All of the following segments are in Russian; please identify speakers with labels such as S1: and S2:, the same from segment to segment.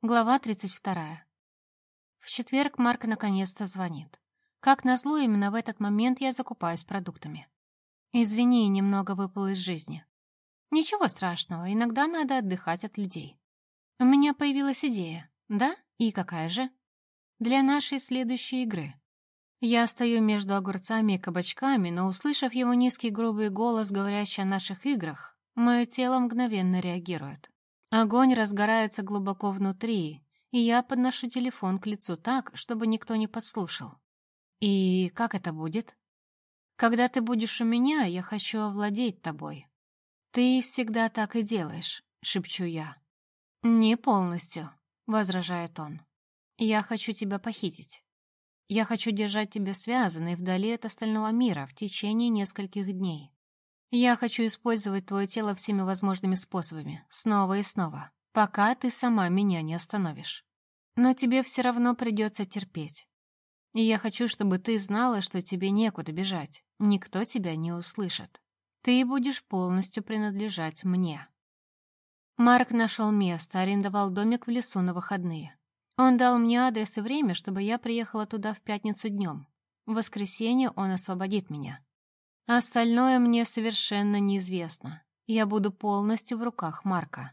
S1: Глава 32. В четверг Марк наконец-то звонит. Как назло, именно в этот момент я закупаюсь продуктами. Извини, немного выпал из жизни. Ничего страшного, иногда надо отдыхать от людей. У меня появилась идея. Да? И какая же? Для нашей следующей игры. Я стою между огурцами и кабачками, но, услышав его низкий грубый голос, говорящий о наших играх, мое тело мгновенно реагирует. Огонь разгорается глубоко внутри, и я подношу телефон к лицу так, чтобы никто не подслушал. И как это будет? Когда ты будешь у меня, я хочу овладеть тобой. Ты всегда так и делаешь, шепчу я. Не полностью, возражает он. Я хочу тебя похитить. Я хочу держать тебя связанной вдали от остального мира в течение нескольких дней. Я хочу использовать твое тело всеми возможными способами, снова и снова, пока ты сама меня не остановишь. Но тебе все равно придется терпеть. И я хочу, чтобы ты знала, что тебе некуда бежать, никто тебя не услышит. Ты будешь полностью принадлежать мне. Марк нашел место, арендовал домик в лесу на выходные. Он дал мне адрес и время, чтобы я приехала туда в пятницу днем. В воскресенье он освободит меня. Остальное мне совершенно неизвестно. Я буду полностью в руках Марка.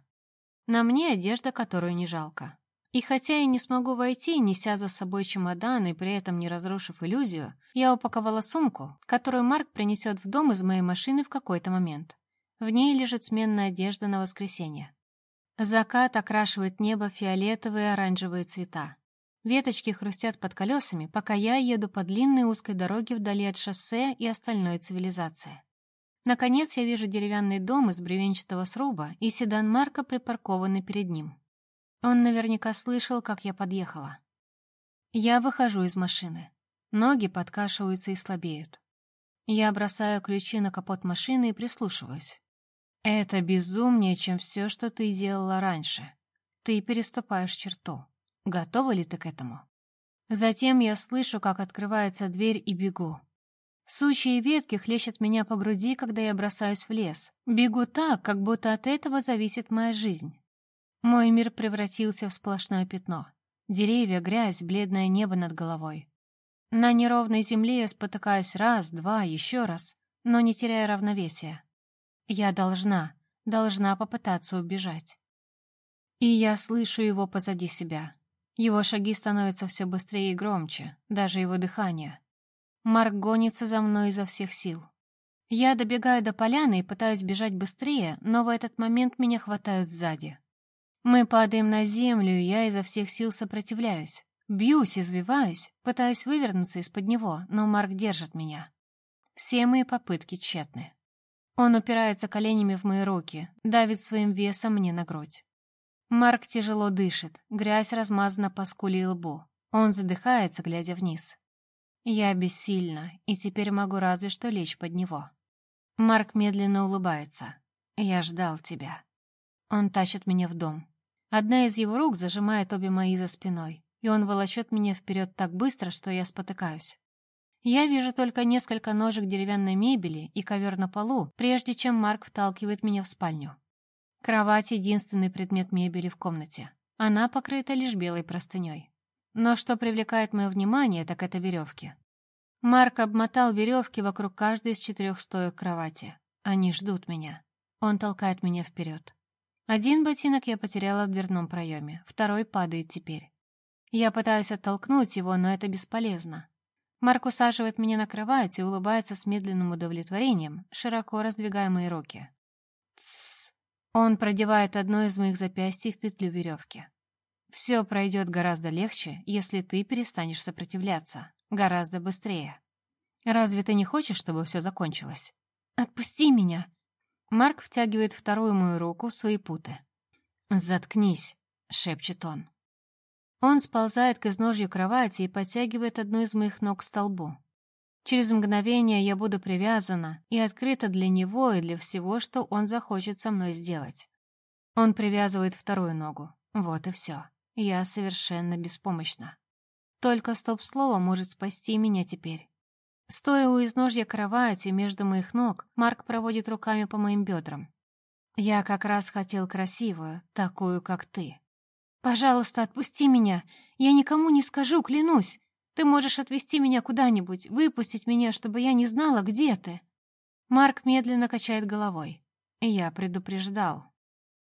S1: На мне одежда, которую не жалко. И хотя я не смогу войти, неся за собой чемодан и при этом не разрушив иллюзию, я упаковала сумку, которую Марк принесет в дом из моей машины в какой-то момент. В ней лежит сменная одежда на воскресенье. Закат окрашивает небо фиолетовые и оранжевые цвета. Веточки хрустят под колесами, пока я еду по длинной узкой дороге вдали от шоссе и остальной цивилизации. Наконец я вижу деревянный дом из бревенчатого сруба и седан Марка, припаркованный перед ним. Он наверняка слышал, как я подъехала. Я выхожу из машины. Ноги подкашиваются и слабеют. Я бросаю ключи на капот машины и прислушиваюсь. Это безумнее, чем все, что ты делала раньше. Ты переступаешь черту. Готова ли ты к этому? Затем я слышу, как открывается дверь и бегу. Сучьи ветки хлещут меня по груди, когда я бросаюсь в лес. Бегу так, как будто от этого зависит моя жизнь. Мой мир превратился в сплошное пятно. Деревья, грязь, бледное небо над головой. На неровной земле я спотыкаюсь раз, два, еще раз, но не теряя равновесия. Я должна, должна попытаться убежать. И я слышу его позади себя. Его шаги становятся все быстрее и громче, даже его дыхание. Марк гонится за мной изо всех сил. Я добегаю до поляны и пытаюсь бежать быстрее, но в этот момент меня хватают сзади. Мы падаем на землю, и я изо всех сил сопротивляюсь. Бьюсь, извиваюсь, пытаюсь вывернуться из-под него, но Марк держит меня. Все мои попытки тщетны. Он упирается коленями в мои руки, давит своим весом мне на грудь. Марк тяжело дышит, грязь размазана по скуле и лбу. Он задыхается, глядя вниз. Я бессильна, и теперь могу разве что лечь под него. Марк медленно улыбается. «Я ждал тебя». Он тащит меня в дом. Одна из его рук зажимает обе мои за спиной, и он волочет меня вперед так быстро, что я спотыкаюсь. Я вижу только несколько ножек деревянной мебели и ковер на полу, прежде чем Марк вталкивает меня в спальню. Кровать — единственный предмет мебели в комнате. Она покрыта лишь белой простыней. Но что привлекает мое внимание, так это веревки. Марк обмотал веревки вокруг каждой из четырех стоек кровати. Они ждут меня. Он толкает меня вперед. Один ботинок я потеряла в дверном проеме, второй падает теперь. Я пытаюсь оттолкнуть его, но это бесполезно. Марк усаживает меня на кровать и улыбается с медленным удовлетворением, широко раздвигая мои руки. «Тссс!» Он продевает одно из моих запястий в петлю веревки. Все пройдет гораздо легче, если ты перестанешь сопротивляться. Гораздо быстрее. Разве ты не хочешь, чтобы все закончилось? Отпусти меня. Марк втягивает вторую мою руку в свои путы. «Заткнись», — шепчет он. Он сползает к изножью кровати и подтягивает одну из моих ног к столбу. Через мгновение я буду привязана и открыта для него и для всего, что он захочет со мной сделать. Он привязывает вторую ногу. Вот и все. Я совершенно беспомощна. Только стоп-слово может спасти меня теперь. Стоя у изножья кровати между моих ног, Марк проводит руками по моим бедрам. Я как раз хотел красивую, такую, как ты. Пожалуйста, отпусти меня. Я никому не скажу, клянусь. Ты можешь отвезти меня куда-нибудь, выпустить меня, чтобы я не знала, где ты». Марк медленно качает головой. Я предупреждал.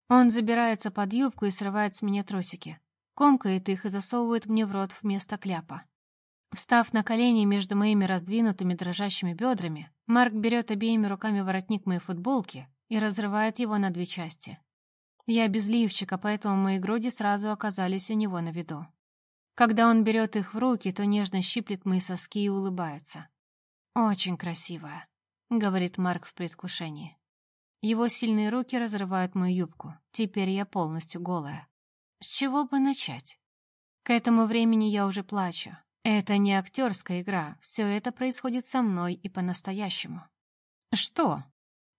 S1: Он забирается под юбку и срывает с меня тросики. Комкает их и засовывает мне в рот вместо кляпа. Встав на колени между моими раздвинутыми дрожащими бедрами, Марк берет обеими руками воротник моей футболки и разрывает его на две части. Я без лифчика, поэтому мои груди сразу оказались у него на виду. Когда он берет их в руки, то нежно щиплет мои соски и улыбается. «Очень красивая», — говорит Марк в предвкушении. Его сильные руки разрывают мою юбку. Теперь я полностью голая. С чего бы начать? К этому времени я уже плачу. Это не актерская игра. Все это происходит со мной и по-настоящему. «Что?»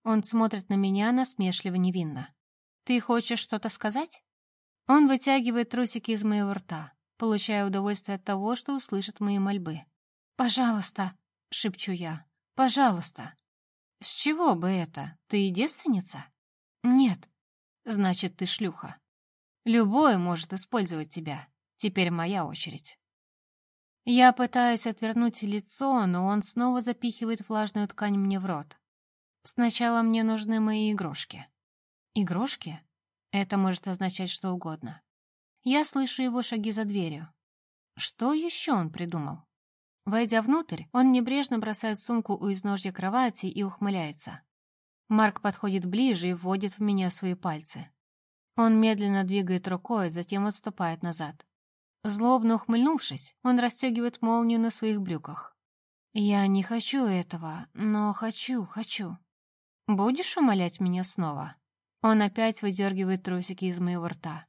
S1: Он смотрит на меня насмешливо невинно. «Ты хочешь что-то сказать?» Он вытягивает трусики из моего рта, получая удовольствие от того, что услышит мои мольбы. «Пожалуйста!» — шепчу я. «Пожалуйста!» «С чего бы это? Ты девственница?» «Нет». «Значит, ты шлюха. Любой может использовать тебя. Теперь моя очередь». Я пытаюсь отвернуть лицо, но он снова запихивает влажную ткань мне в рот. Сначала мне нужны мои игрушки. Игрушки? Это может означать что угодно. Я слышу его шаги за дверью. Что еще он придумал? Войдя внутрь, он небрежно бросает сумку у изножья кровати и ухмыляется. Марк подходит ближе и вводит в меня свои пальцы. Он медленно двигает рукой, затем отступает назад. Злобно ухмыльнувшись, он расстегивает молнию на своих брюках. «Я не хочу этого, но хочу, хочу. Будешь умолять меня снова?» Он опять выдергивает трусики из моего рта.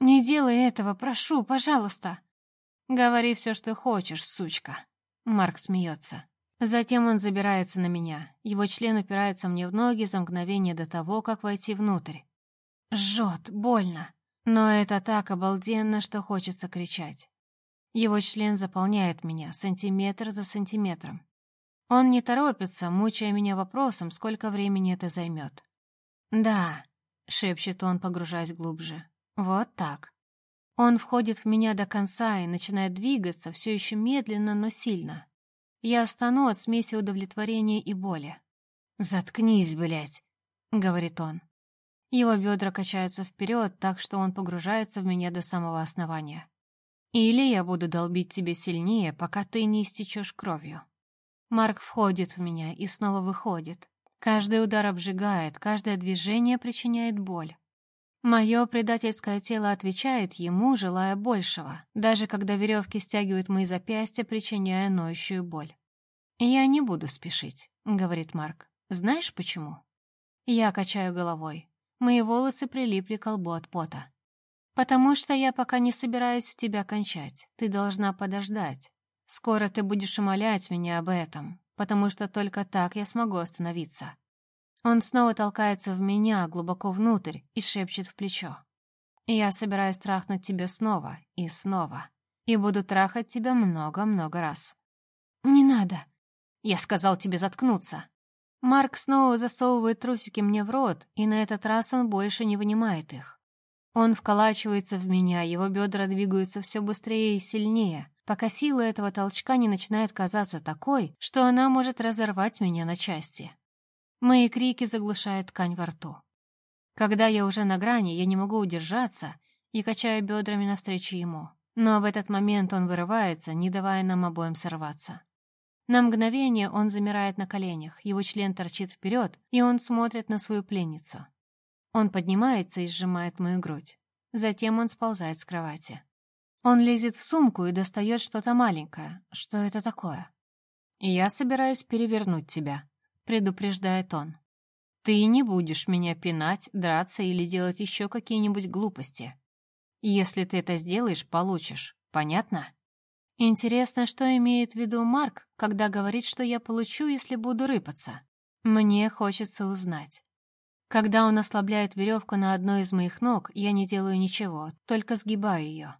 S1: «Не делай этого, прошу, пожалуйста!» «Говори все, что хочешь, сучка!» Марк смеется. Затем он забирается на меня. Его член упирается мне в ноги за мгновение до того, как войти внутрь. Жжет, больно. Но это так обалденно, что хочется кричать. Его член заполняет меня сантиметр за сантиметром. Он не торопится, мучая меня вопросом, сколько времени это займет. «Да», — шепчет он, погружаясь глубже. «Вот так». Он входит в меня до конца и начинает двигаться, все еще медленно, но сильно. Я стану от смеси удовлетворения и боли. «Заткнись, блядь», — говорит он. Его бедра качаются вперед, так что он погружается в меня до самого основания. Или я буду долбить тебе сильнее, пока ты не истечешь кровью. Марк входит в меня и снова выходит, Каждый удар обжигает, каждое движение причиняет боль. Мое предательское тело отвечает ему, желая большего, даже когда веревки стягивают мои запястья, причиняя ноющую боль. «Я не буду спешить», — говорит Марк. «Знаешь почему?» Я качаю головой. Мои волосы прилипли к лбу от пота. «Потому что я пока не собираюсь в тебя кончать. Ты должна подождать. Скоро ты будешь умолять меня об этом потому что только так я смогу остановиться. Он снова толкается в меня, глубоко внутрь, и шепчет в плечо. «Я собираюсь трахнуть тебя снова и снова, и буду трахать тебя много-много раз». «Не надо!» «Я сказал тебе заткнуться!» Марк снова засовывает трусики мне в рот, и на этот раз он больше не вынимает их. Он вколачивается в меня, его бедра двигаются все быстрее и сильнее, пока сила этого толчка не начинает казаться такой, что она может разорвать меня на части. Мои крики заглушают ткань во рту. Когда я уже на грани, я не могу удержаться и качаю бедрами навстречу ему. Но в этот момент он вырывается, не давая нам обоим сорваться. На мгновение он замирает на коленях, его член торчит вперед, и он смотрит на свою пленницу. Он поднимается и сжимает мою грудь. Затем он сползает с кровати. Он лезет в сумку и достает что-то маленькое. Что это такое? «Я собираюсь перевернуть тебя», — предупреждает он. «Ты не будешь меня пинать, драться или делать еще какие-нибудь глупости. Если ты это сделаешь, получишь. Понятно?» Интересно, что имеет в виду Марк, когда говорит, что я получу, если буду рыпаться. Мне хочется узнать. Когда он ослабляет веревку на одной из моих ног, я не делаю ничего, только сгибаю ее.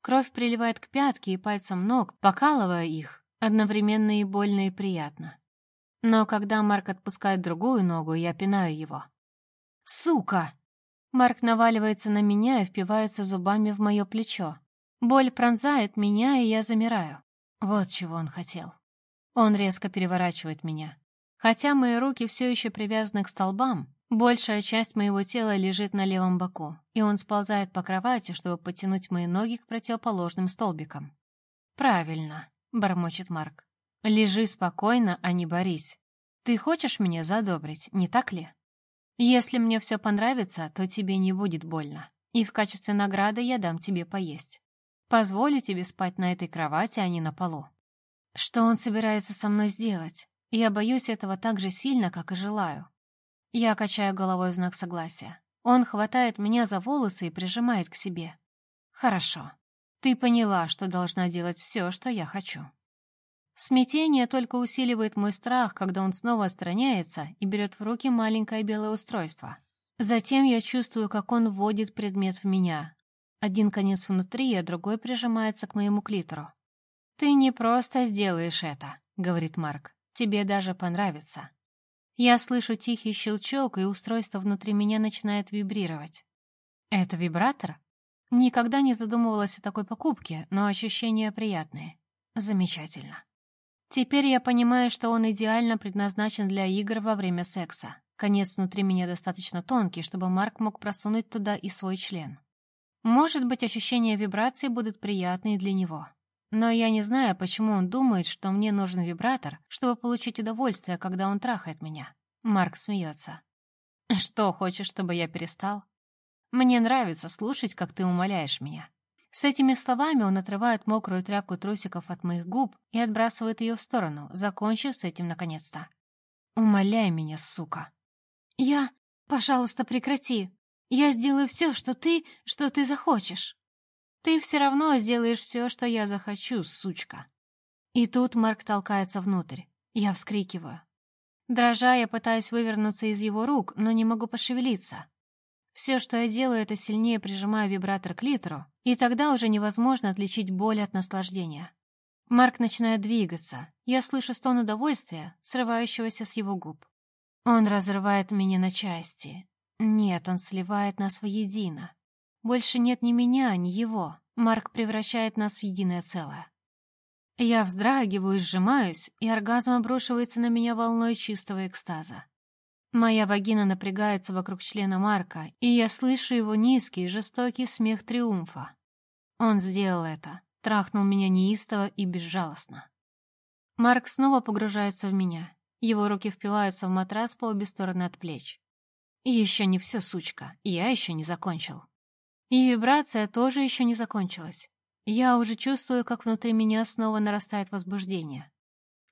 S1: Кровь приливает к пятке и пальцам ног, покалывая их, одновременно и больно, и приятно. Но когда Марк отпускает другую ногу, я пинаю его. «Сука!» Марк наваливается на меня и впивается зубами в мое плечо. Боль пронзает меня, и я замираю. Вот чего он хотел. Он резко переворачивает меня. Хотя мои руки все еще привязаны к столбам, большая часть моего тела лежит на левом боку, и он сползает по кровати, чтобы потянуть мои ноги к противоположным столбикам. «Правильно», — бормочет Марк. «Лежи спокойно, а не борись. Ты хочешь меня задобрить, не так ли? Если мне все понравится, то тебе не будет больно, и в качестве награды я дам тебе поесть. Позволю тебе спать на этой кровати, а не на полу. Что он собирается со мной сделать? Я боюсь этого так же сильно, как и желаю. Я качаю головой в знак согласия. Он хватает меня за волосы и прижимает к себе. Хорошо. Ты поняла, что должна делать все, что я хочу. Смятение только усиливает мой страх, когда он снова отстраняется и берет в руки маленькое белое устройство. Затем я чувствую, как он вводит предмет в меня. Один конец внутри, а другой прижимается к моему клитору. «Ты не просто сделаешь это», — говорит Марк. «Тебе даже понравится». Я слышу тихий щелчок, и устройство внутри меня начинает вибрировать. Это вибратор? Никогда не задумывалась о такой покупке, но ощущения приятные. Замечательно. Теперь я понимаю, что он идеально предназначен для игр во время секса. Конец внутри меня достаточно тонкий, чтобы Марк мог просунуть туда и свой член. Может быть, ощущения вибрации будут приятные для него. Но я не знаю, почему он думает, что мне нужен вибратор, чтобы получить удовольствие, когда он трахает меня. Марк смеется. «Что, хочешь, чтобы я перестал? Мне нравится слушать, как ты умоляешь меня». С этими словами он отрывает мокрую тряпку трусиков от моих губ и отбрасывает ее в сторону, закончив с этим наконец-то. «Умоляй меня, сука!» «Я... Пожалуйста, прекрати!» Я сделаю все, что ты, что ты захочешь. Ты все равно сделаешь все, что я захочу, сучка. И тут Марк толкается внутрь. Я вскрикиваю. Дрожа, я пытаюсь вывернуться из его рук, но не могу пошевелиться. Все, что я делаю, это сильнее прижимаю вибратор к литру, и тогда уже невозможно отличить боль от наслаждения. Марк начинает двигаться. Я слышу стон удовольствия, срывающегося с его губ. Он разрывает меня на части. Нет, он сливает нас воедино. Больше нет ни меня, ни его. Марк превращает нас в единое целое. Я вздрагиваю, сжимаюсь, и оргазм обрушивается на меня волной чистого экстаза. Моя вагина напрягается вокруг члена Марка, и я слышу его низкий, жестокий смех триумфа. Он сделал это, трахнул меня неистово и безжалостно. Марк снова погружается в меня. Его руки впиваются в матрас по обе стороны от плеч. Еще не все, сучка, я еще не закончил. И вибрация тоже еще не закончилась. Я уже чувствую, как внутри меня снова нарастает возбуждение.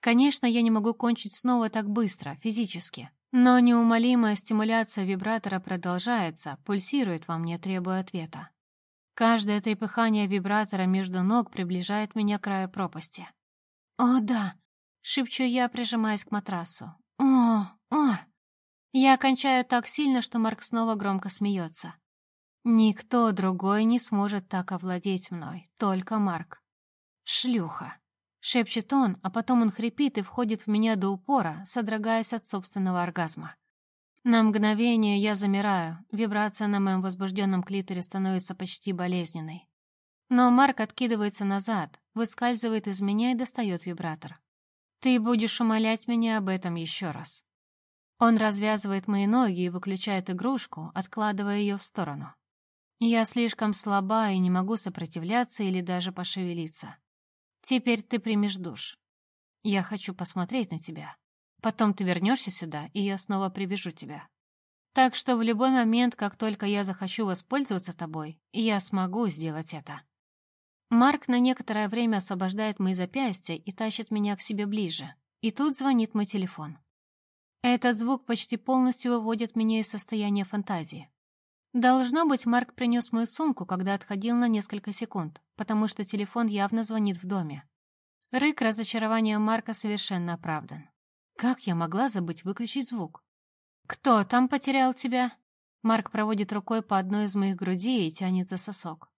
S1: Конечно, я не могу кончить снова так быстро, физически. Но неумолимая стимуляция вибратора продолжается, пульсирует во мне, требуя ответа. Каждое трепыхание вибратора между ног приближает меня к краю пропасти. «О, да!» — шепчу я, прижимаясь к матрасу. «О, о!» Я кончаю так сильно, что Марк снова громко смеется. Никто другой не сможет так овладеть мной, только Марк. «Шлюха!» — шепчет он, а потом он хрипит и входит в меня до упора, содрогаясь от собственного оргазма. На мгновение я замираю, вибрация на моем возбужденном клиторе становится почти болезненной. Но Марк откидывается назад, выскальзывает из меня и достает вибратор. «Ты будешь умолять меня об этом еще раз». Он развязывает мои ноги и выключает игрушку, откладывая ее в сторону. Я слишком слаба и не могу сопротивляться или даже пошевелиться. Теперь ты примешь душ. Я хочу посмотреть на тебя. Потом ты вернешься сюда, и я снова прибежу тебя. Так что в любой момент, как только я захочу воспользоваться тобой, я смогу сделать это. Марк на некоторое время освобождает мои запястья и тащит меня к себе ближе. И тут звонит мой телефон. Этот звук почти полностью выводит меня из состояния фантазии. Должно быть, Марк принес мою сумку, когда отходил на несколько секунд, потому что телефон явно звонит в доме. Рык разочарования Марка совершенно оправдан. Как я могла забыть выключить звук? «Кто там потерял тебя?» Марк проводит рукой по одной из моих грудей и тянет за сосок.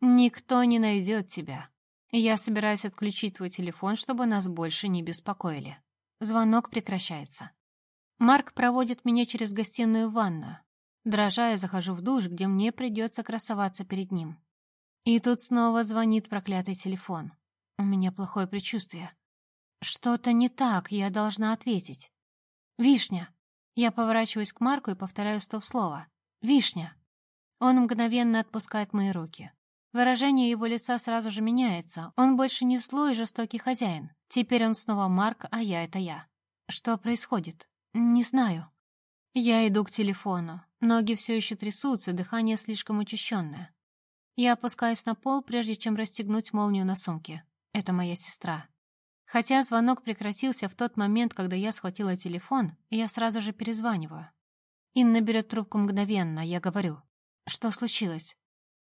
S1: «Никто не найдет тебя. Я собираюсь отключить твой телефон, чтобы нас больше не беспокоили». Звонок прекращается. Марк проводит меня через гостиную в ванную. Дрожа, я захожу в душ, где мне придется красоваться перед ним. И тут снова звонит проклятый телефон. У меня плохое предчувствие. Что-то не так, я должна ответить. «Вишня!» Я поворачиваюсь к Марку и повторяю стоп-слово. «Вишня!» Он мгновенно отпускает мои руки. Выражение его лица сразу же меняется. Он больше не злой и жестокий хозяин. Теперь он снова Марк, а я — это я. Что происходит? Не знаю. Я иду к телефону. Ноги все еще трясутся, дыхание слишком учащенное. Я опускаюсь на пол, прежде чем расстегнуть молнию на сумке. Это моя сестра. Хотя звонок прекратился в тот момент, когда я схватила телефон, я сразу же перезваниваю. Инна берет трубку мгновенно, я говорю. «Что случилось?»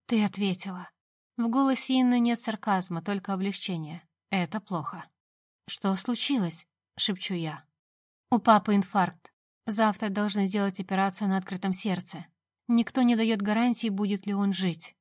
S1: «Ты ответила». В голосе Инны нет сарказма, только облегчение. Это плохо. «Что случилось?» — шепчу я. «У папы инфаркт. Завтра должны сделать операцию на открытом сердце. Никто не дает гарантии, будет ли он жить.